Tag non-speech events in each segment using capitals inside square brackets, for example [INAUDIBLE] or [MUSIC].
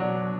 Dit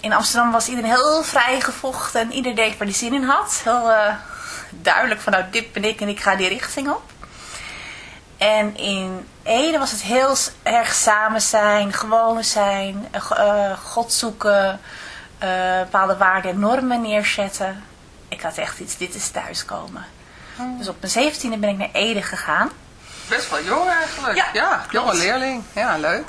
in Amsterdam was iedereen heel vrijgevochten en ieder deed waar hij zin in had. Heel uh, duidelijk van nou dit ben ik en ik ga die richting op. En in Ede was het heel erg samen zijn, gewoon zijn, uh, God zoeken, uh, bepaalde waarden en normen neerzetten. Ik had echt iets, dit is thuiskomen. Hmm. Dus op mijn zeventiende ben ik naar Ede gegaan. Best wel jong eigenlijk. Ja, ja jonge leerling. Ja, leuk.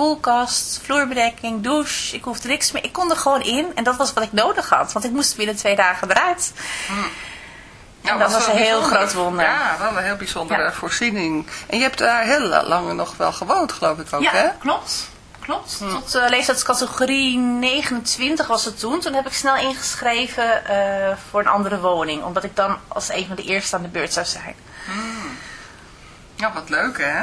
Koelkast, vloerbedekking, douche. Ik hoefde niks meer. Ik kon er gewoon in. En dat was wat ik nodig had. Want ik moest binnen twee dagen eruit. Ja, dat was een heel groot wonder. Ja, wel een heel bijzondere Ja. voorziening. En je hebt daar heel lang nog wel gewoond, geloof ik ook, ja, hè? klopt. Klopt. Tot uh, leeftijdscategorie 29 was het toen. Toen heb ik snel ingeschreven uh, voor een andere woning. Omdat ik dan als een van de eerste aan de beurt zou zijn. Ja, wat leuk, hè?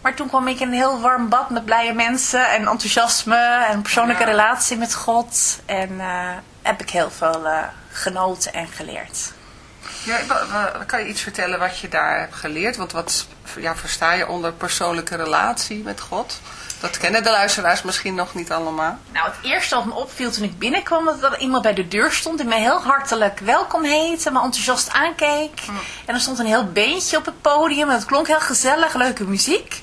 Maar toen kwam ik in een heel warm bad met blije mensen en enthousiasme en een persoonlijke Ja. relatie met God. En uh, heb ik heel veel uh, genoten en geleerd. Ja, kan je iets vertellen wat je daar hebt geleerd? Want wat ja, versta je onder persoonlijke relatie met God? Dat kennen de luisteraars misschien nog niet allemaal. Nou, het eerste wat me opviel toen ik binnenkwam, was dat er iemand bij de deur stond die mij heel hartelijk welkom heette, me enthousiast aankeek. En er stond een heel beentje op het podium en het klonk heel gezellig, leuke muziek.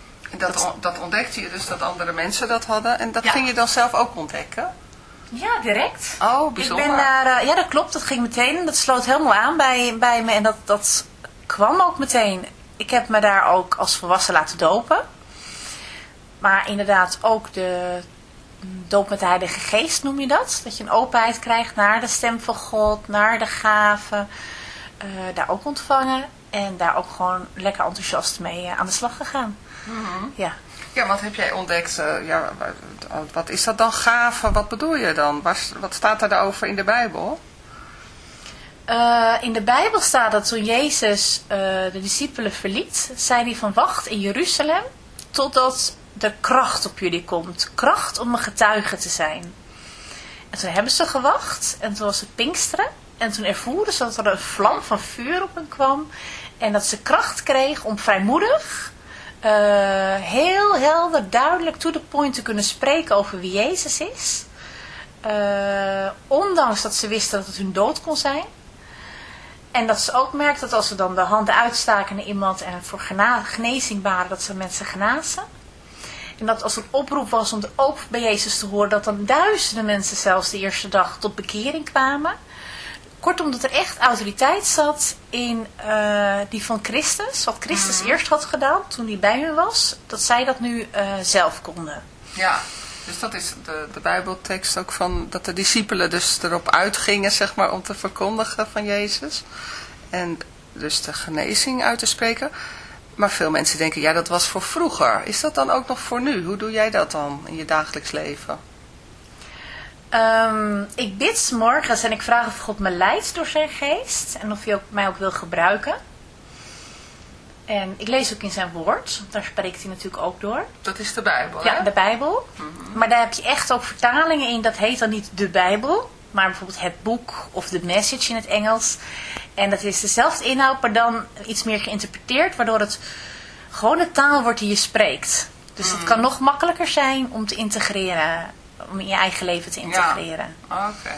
En dat, Dat- on- dat ontdekte je dus dat andere mensen dat hadden. En dat Ja. ging je dan zelf ook ontdekken? Ja, direct. Oh, Ik bijzonder. ben daar, eh, ja, dat klopt. Dat ging meteen. Dat sloot helemaal aan bij, bij me. En dat, dat kwam ook meteen. Ik heb me daar ook als volwassen laten dopen. Maar inderdaad ook de doop met de Heilige Geest noem je dat. Dat je een openheid krijgt naar de stem van God, naar de gaven. eh, daar ook ontvangen. En daar ook gewoon lekker enthousiast mee eh, aan de slag gegaan. Mhm. Ja. Ja, wat heb jij ontdekt? eh, ja, wa- wat is dat dan gave? Wat bedoel je dan? Wat staat er daarover in de Bijbel? Uh, in de Bijbel staat dat toen Jezus uh, de discipelen verliet, zei hij van wacht in Jeruzalem totdat de kracht op jullie komt. Kracht om een getuige te zijn. En toen hebben ze gewacht en toen was het Pinksteren. En toen ervoeren ze dat er een vlam van vuur op hen kwam. En dat ze kracht kreeg om vrijmoedig, uh, heel helder, duidelijk, to the point te kunnen spreken over wie Jezus is. Uh, ondanks dat ze wisten dat het hun dood kon zijn. En dat ze ook merkten dat als ze dan de handen uitstaken naar iemand en voor genezing waren, dat ze mensen genazen. En dat als een oproep was om ook bij Jezus te horen, dat dan duizenden mensen zelfs de eerste dag tot bekering kwamen. Kortom, dat er echt autoriteit zat in uh, die van Christus, wat Christus mm. eerst had gedaan toen hij bij hun was, dat zij dat nu uh, zelf konden. Ja, dus dat is de, de Bijbeltekst ook van dat de discipelen dus erop uitgingen, zeg maar, om te verkondigen van Jezus. En dus de genezing uit te spreken. Maar veel mensen denken, ja, dat was voor vroeger. Is dat dan ook nog voor nu? Hoe doe jij dat dan in je dagelijks leven? Um, ik bid 's morgens en ik vraag of God me leidt door zijn geest. En of hij ook, mij ook wil gebruiken. En ik lees ook in zijn woord. Daar spreekt hij natuurlijk ook door. Dat is de Bijbel, Ja, hè? de Bijbel. Mm -hmm. Maar daar heb je echt ook vertalingen in. Dat heet dan niet de Bijbel. Maar bijvoorbeeld het boek of de message in het Engels. En dat is dezelfde inhoud, maar dan iets meer geïnterpreteerd. Waardoor het gewoon de taal wordt die je spreekt. Dus mm. het kan nog makkelijker zijn om te integreren. Om in je eigen leven te integreren. Ja. Oké. Okay.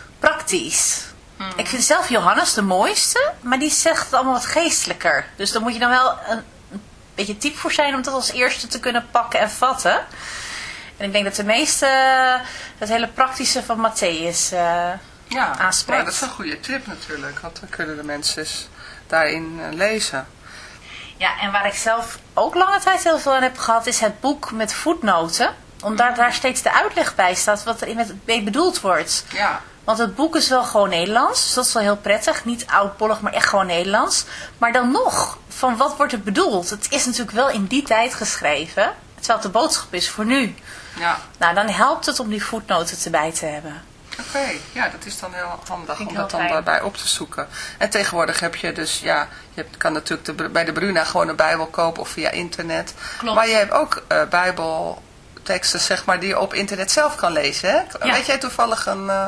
praktisch. Ik vind zelf Johannes de mooiste, maar die zegt het allemaal wat geestelijker. Dus daar moet je dan wel een, een beetje type voor zijn om dat als eerste te kunnen pakken en vatten. En ik denk dat de meeste het hele praktische van Matthäus... eh, Ja, Aanspreekt. ja, dat is een goede tip natuurlijk, want dan kunnen de mensen daarin eh, lezen. Ja, en waar ik zelf ook lange tijd heel veel aan heb gehad, is het boek met voetnoten. Omdat daar steeds de uitleg bij staat wat er in het bedoeld wordt. Ja, Want het boek is wel gewoon Nederlands, dus dat is wel heel prettig. Niet oudbollig, maar echt gewoon Nederlands. Maar dan nog, van wat wordt er bedoeld? Het is natuurlijk wel in die tijd geschreven, terwijl het de boodschap is voor nu. Ja, Nou, dan helpt het om die voetnoten erbij te hebben. oké. Ja, dat is dan heel handig om dat dan daarbij op te zoeken. En tegenwoordig heb je dus, ja, je kan natuurlijk de, bij de Bruna gewoon een Bijbel kopen of via internet. Klopt. Maar je hebt ook eh, Bijbelteksten, zeg maar, die je op internet zelf kan lezen, hè? Ja. Weet jij toevallig een, eh,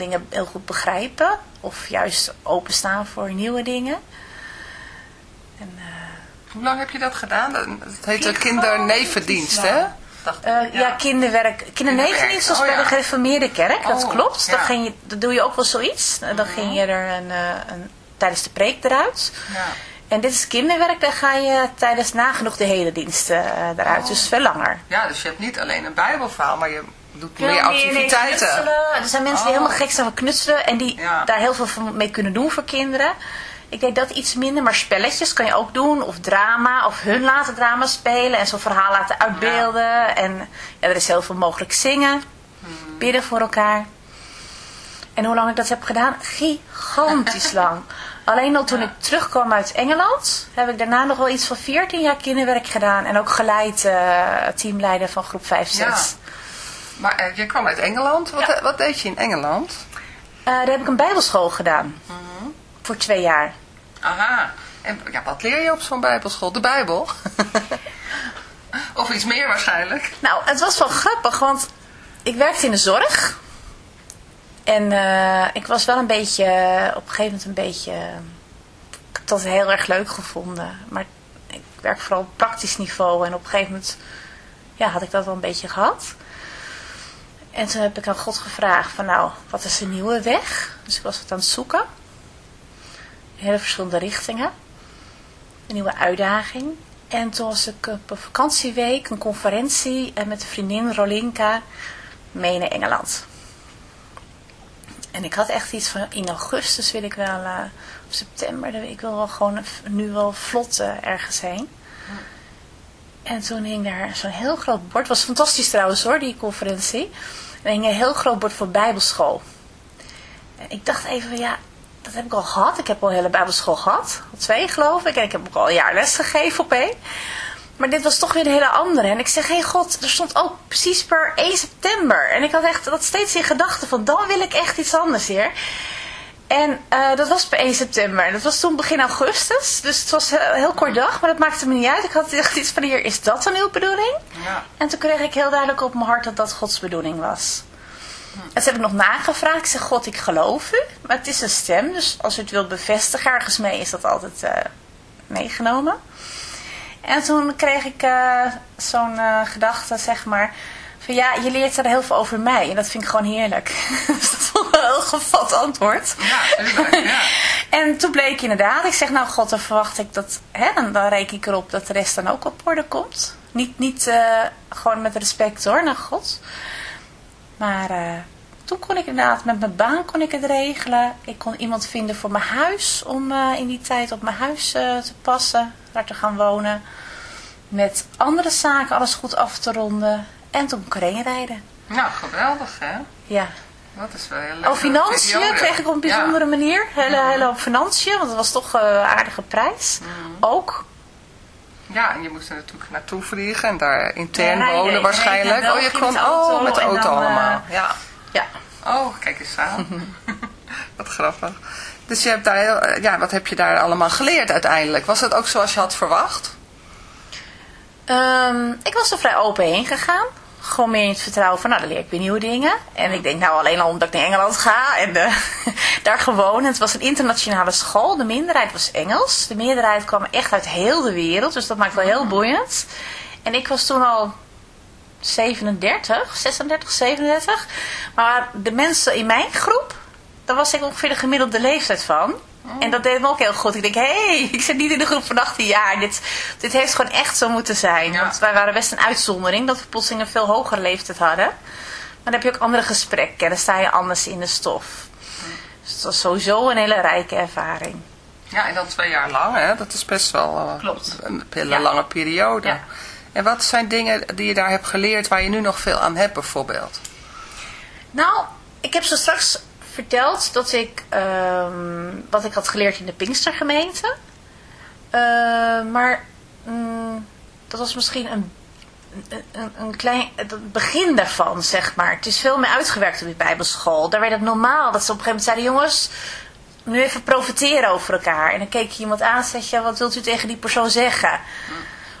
dingen heel goed begrijpen. Of juist openstaan voor nieuwe dingen. En, eh, Hoe lang heb je dat gedaan? Dat heet de Gigantisch kindernevendienst, hè? Dacht eh, ja. kinderwerk. Kindernevendienst was Oh, bij ja. de gereformeerde kerk, dat Oh, klopt. ja. Dan, ging je, dan doe je ook wel zoiets. Dan ging je er een, eh, een, tijdens de preek eruit. Ja. En dit is kinderwerk, daar ga je tijdens nagenoeg de hele dienst eruit. Oh. Dus veel langer. ja, dus je hebt niet alleen een bijbelverhaal, maar je doet Veel meer activiteiten. Er zijn mensen die Oh. helemaal gek zijn van knutselen en die Ja. daar heel veel mee kunnen doen voor kinderen. Ik deed dat iets minder, maar spelletjes kan je ook doen. Of drama, of hun laten drama spelen en zo'n verhaal laten uitbeelden. En ja, er is heel veel mogelijk zingen, Hmm. bidden voor elkaar. En hoe lang ik dat heb gedaan? Gigantisch [LAUGHS] lang. Alleen al toen ik terugkwam uit Engeland, heb ik daarna nog wel iets van 14 jaar kinderwerk gedaan. En ook geleid, eh, teamleider van groep 5, 6. Ja. Maar eh, je kwam uit Engeland. Wat, Ja. eh, wat deed je in Engeland? Eh, daar heb ik een bijbelschool gedaan. Mhm. Voor twee jaar. Aha. En ja, wat leer je op zo'n bijbelschool? De Bijbel? [LAUGHS] of iets meer waarschijnlijk. Nou, het was wel grappig, want ik werkte in de zorg. En ik was wel een beetje, op een gegeven moment een beetje dat heel erg leuk gevonden. Maar ik werk vooral op praktisch niveau. En op een gegeven moment ja, had ik dat wel een beetje gehad. En toen heb ik aan God gevraagd van nou, wat is een nieuwe weg? Dus ik was het aan het zoeken. Hele verschillende richtingen. Een nieuwe uitdaging. En toen was ik op een vakantieweek, een conferentie en met een vriendin Rolinka mee naar Engeland. En ik had echt iets van, in augustus wil ik wel, eh, of september, ik wil wel gewoon nu wel vlot eh, ergens heen. En toen hing daar zo'n heel groot bord, was fantastisch trouwens hoor, die conferentie. Er hing een heel groot bord voor bijbelschool. En ik dacht even, ja, dat heb ik al gehad. Ik heb al een hele bijbelschool gehad, twee geloof ik. En ik heb ook al een jaar les gegeven op één. Maar dit was toch weer een hele andere. En ik zeg, hé God, er stond ook precies per 1 september. En ik had echt dat steeds in gedachten van, dan wil ik echt iets anders hier. En eh, dat was per 1 september. Dat was toen begin augustus. Dus het was een heel kort dag, maar dat maakte me niet uit. Ik had echt iets van, hier, is dat dan uw bedoeling? Ja. En toen kreeg ik heel duidelijk op mijn hart dat dat Gods bedoeling was. En toen heb ik nog nagevraagd. Ik zeg, God, ik geloof u. Maar het is een stem, dus als u het wilt bevestigen ergens mee, is dat altijd eh, meegenomen. En toen kreeg ik eh, zo'n gedachte, zeg maar, van ja, je leert er heel veel over mij. En dat vind ik gewoon heerlijk. dus [LAUGHS] dat vond ik wel een heel gevat antwoord. Ja. [LAUGHS] En toen bleek inderdaad, ik zeg nou god, dan verwacht ik dat, hè, dan, dan reken ik erop dat de rest dan ook op orde komt. Niet, niet eh, gewoon met respect hoor, naar God. Maar eh, toen kon ik inderdaad, met mijn baan kon ik het regelen. Ik kon iemand vinden voor mijn huis, om eh, in die tijd op mijn huis te passen, daar te gaan wonen. Met andere zaken alles goed af te ronden. En toen kon ik rijden. Nou, geweldig hè. Ja. Dat is wel heel leuk. Over financiën kreeg ik op een bijzondere manier. Hele, hele hoop financiën, want het was toch een aardige prijs. Ook. Ja, en je moest er natuurlijk naartoe vliegen en daar intern Ja, wonen waarschijnlijk. Oh, je kon met de auto oh, met de auto dan, eh, allemaal. Ja. Ja. Oh, kijk eens aan. [LAUGHS] wat grappig. Dus je hebt daar heel, eh, ja, wat heb je daar allemaal geleerd uiteindelijk? Was het ook zoals je had verwacht? Ehm, ik was er vrij open heen gegaan. Gewoon meer in het vertrouwen van, nou, dan leer ik weer nieuwe dingen. En ik denk, nou, alleen al omdat ik naar Engeland ga en eh, [LAUGHS] daar gewoon. Het was een internationale school. De minderheid was Engels. De meerderheid kwam echt uit heel de wereld. Dus dat maakt wel heel boeiend. En ik was toen al 37, 36, 37. Maar de mensen in mijn groep, daar was ik ongeveer de gemiddelde leeftijd van. En dat deed me ook heel goed. Ik denk, hé, hey, [LAUGHS] ik zit niet in de groep van 18 jaar. Dit, dit heeft gewoon echt zo moeten zijn. Ja. Want wij waren best een uitzondering, dat we plotseling een veel hogere leeftijd hadden. Maar dan heb je ook andere gesprekken. En dan sta je anders in de stof. Dus het was sowieso een hele rijke ervaring. Ja, en dan twee jaar lang, hè? Dat is best wel eh, Klopt. een hele Ja. lange periode. Ja. En wat zijn dingen die je daar hebt geleerd waar je nu nog veel aan hebt bijvoorbeeld? Nou, ik heb zo straks verteld dat ik ehm, wat ik had geleerd in de Pinkstergemeente. Eh, maar mm, dat was misschien een, een, een- klein begin daarvan, zeg maar. Het is veel meer uitgewerkt op die bijbelschool. Daar werd het normaal dat ze op een gegeven moment zeiden... jongens, nu even profiteren over elkaar. En dan keek je iemand aan en je... wat wilt u tegen die persoon zeggen?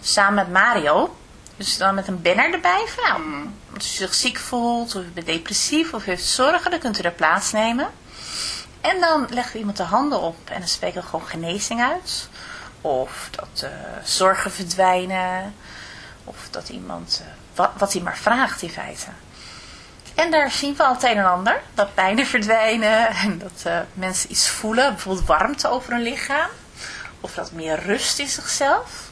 Samen met Mario. Dus dan met een banner erbij. Van, nou, als u zich ziek voelt, of u bent depressief, of u heeft zorgen, dan kunt u er plaatsnemen. En dan leggen we iemand de handen op en dan spreken we gewoon genezing uit. Of dat eh, zorgen verdwijnen. Of dat iemand, eh, wat, wat hij maar vraagt in feite. En daar zien we al het een en ander. Dat pijnen verdwijnen en dat eh, mensen iets voelen. Bijvoorbeeld warmte over hun lichaam. Of dat meer rust in zichzelf.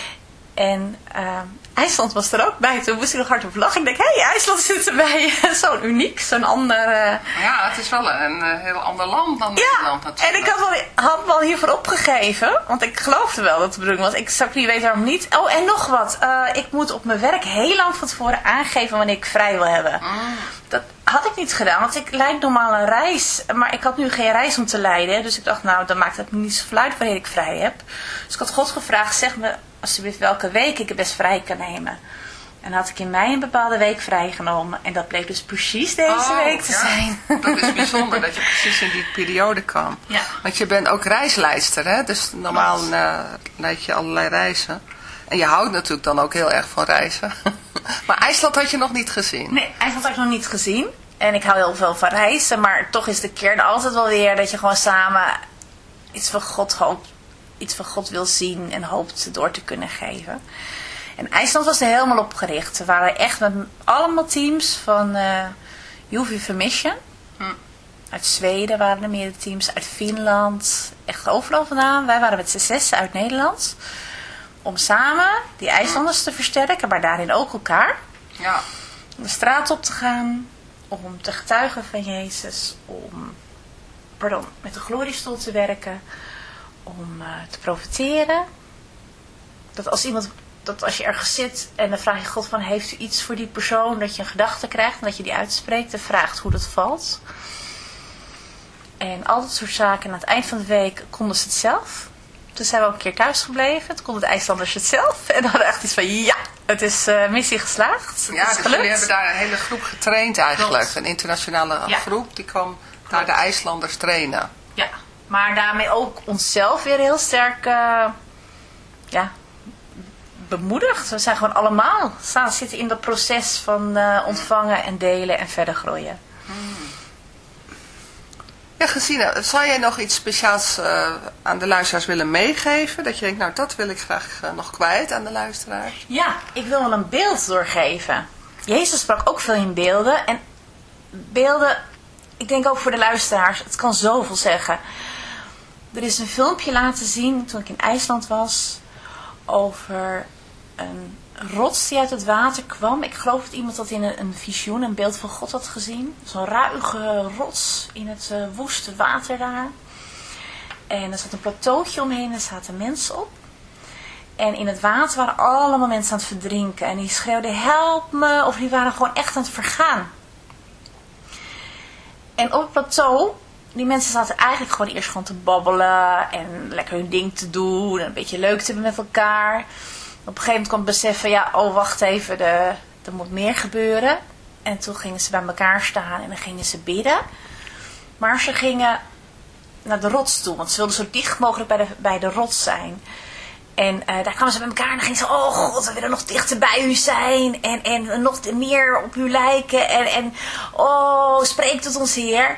En ehm, IJsland was er ook bij. Toen moest ik nog hard op lachen. Ik denk, hé, hey, IJsland zit erbij. [LAUGHS] zo'n uniek, zo'n ander... eh, Ja, het is wel een eh, heel ander land dan ja, Nederland en natuurlijk. ik had, wel, had al hiervoor opgegeven. Want ik geloofde wel dat het de bedoeling was. Ik zou niet weten waarom niet. Oh, en nog wat. Eh, ik moet op mijn werk heel lang van tevoren aangeven wanneer ik vrij wil hebben. Mm. Dat had ik niet gedaan. Want ik leid normaal een reis. Maar ik had nu geen reis om te leiden. Dus ik dacht, nou, dan maakt het niet zoveel uit wanneer ik vrij heb. Dus ik had God gevraagd, zeg me alsjeblieft welke week ik het best vrij kan nemen. En had ik in mei een bepaalde week vrijgenomen. En dat bleek dus precies deze Oh, week te ja. zijn. [LAUGHS] Dat is bijzonder dat je precies in die periode kan. Ja. Want je bent ook reisleister, hè? Dus normaal eh, leid je allerlei reizen. En je houdt natuurlijk dan ook heel erg van reizen. [LAUGHS] maar IJsland had je nog niet gezien. Nee, eigenlijk had ik nog niet gezien. En ik hou heel veel van reizen. Maar toch is de kern altijd wel weer dat je gewoon samen iets van God hoopt. Iets van God wil zien en hoopt door te kunnen geven. En IJsland was er helemaal op gericht. We waren echt met allemaal teams van eh Juve Mission. Hm. Uit Zweden waren er meerdere teams. Uit Finland. Echt overal vandaan. Wij waren met z'n zes uit Nederland. Om samen die IJslanders te versterken. Maar daarin ook elkaar Ja. om de straat op te gaan, om te getuigen van Jezus, om pardon, met de gloriestoel te werken, om eh, te profiteren. Dat als iemand, dat als je ergens zit en dan vraag je God van, heeft u iets voor die persoon, dat je een gedachte krijgt en dat je die uitspreekt en vraagt hoe dat valt. En al dat soort zaken. En aan het eind van de week konden ze het zelf. Toen zijn we ook een keer thuis gebleven. Toen konden de IJslanders het zelf. [LAUGHS] En dan hadden we echt iets van, ja, het is eh, missie geslaagd. Het Ja, dus jullie hebben daar een hele groep getraind eigenlijk. Klopt. Een internationale Ja. groep die kwam daar de IJslanders trainen. Ja, maar daarmee ook onszelf weer heel sterk eh, ja, bemoedigd. We zijn gewoon allemaal staan zitten in dat proces van eh, ontvangen en delen en verder groeien. Ja, Gesine, zou jij nog iets speciaals eh, aan de luisteraars willen meegeven? Dat je denkt, nou dat wil ik graag nog kwijt aan de luisteraars. Ja, ik wil wel een beeld doorgeven. Jezus sprak ook veel in beelden. En beelden, ik denk ook voor de luisteraars, het kan zoveel zeggen. Er is een filmpje laten zien toen ik in IJsland was over een rots die uit het water kwam. Ik geloof dat iemand dat in een, visioen, een beeld van God had gezien. Zo'n ruige rots in het eh, woeste water daar. En er zat een plateautje omheen en er zaten mensen op. En in het water waren allemaal mensen aan het verdrinken. En die schreeuwden help me. Of die waren gewoon echt aan het vergaan. En op het plateau, die mensen zaten eigenlijk gewoon eerst gewoon te babbelen. En lekker hun ding te doen. En een beetje leuk te hebben met elkaar. Op een gegeven moment kwam het besef van ja, oh wacht even, de, er moet meer gebeuren. En toen gingen ze bij elkaar staan en dan gingen ze bidden. Maar ze gingen naar de rots toe, want ze wilden zo dicht mogelijk bij de, bij de rots zijn. En eh, daar kwamen ze bij elkaar en dan gingen ze, oh god, we willen nog dichter bij u zijn. En, en nog meer op u lijken. En, en oh, spreek tot ons Heer.